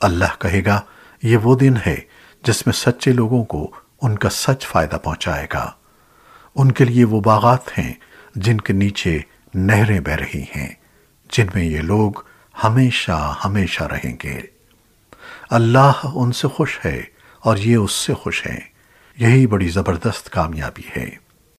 اللہ کہے گا، یہ وہ دن ہے جس میں سچے لوگوں کو ان کا سچ فائدہ پہنچائے گا۔ ان کے لیے وہ باغات ہیں جن کے نیچے نہریں بہ رہی ہیں، جن میں یہ لوگ ہمیشہ ہمیشہ رہیں گے۔ اللہ ان سے خوش ہے اور یہ اس سے خوش ہیں۔ یہی بڑی زبردست کامیابی ہے۔